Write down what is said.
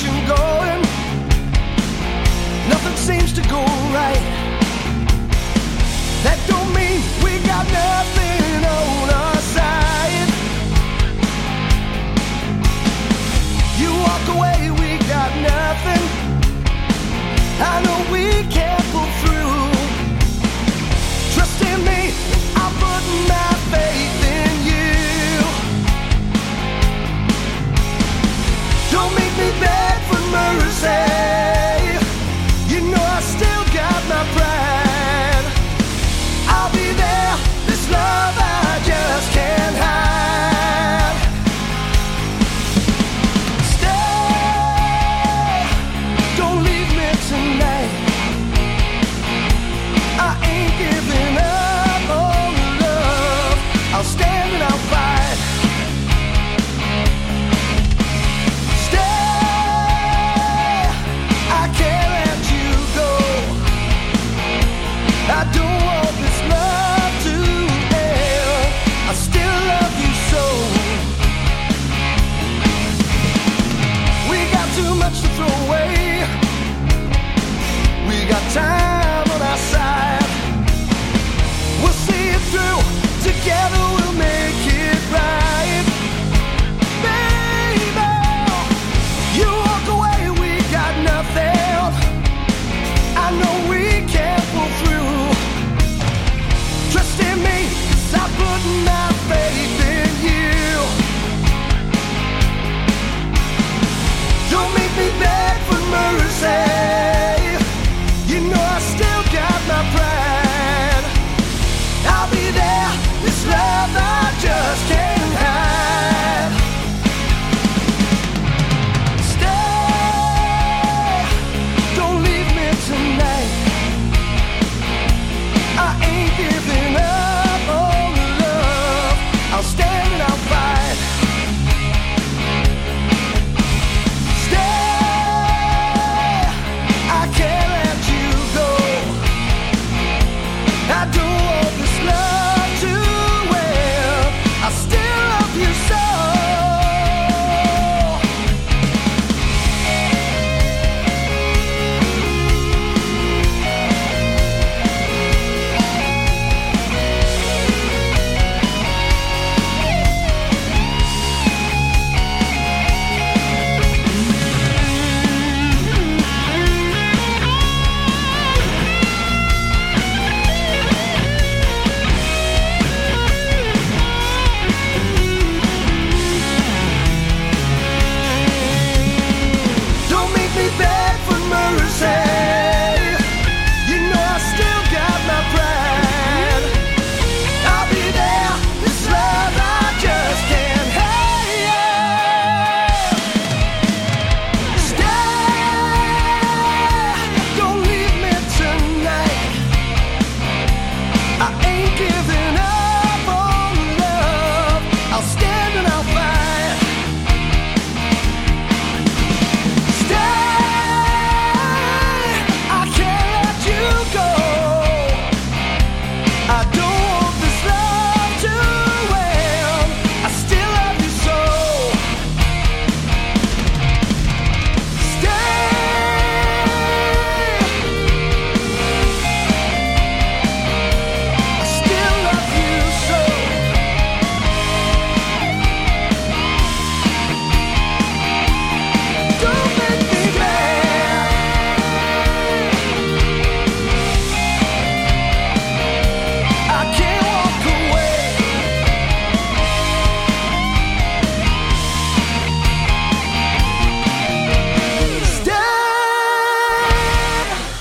situation going. Nothing seems to go right. That don't mean we got nothing on our side. You walk away, we got nothing. I know we can't pull through.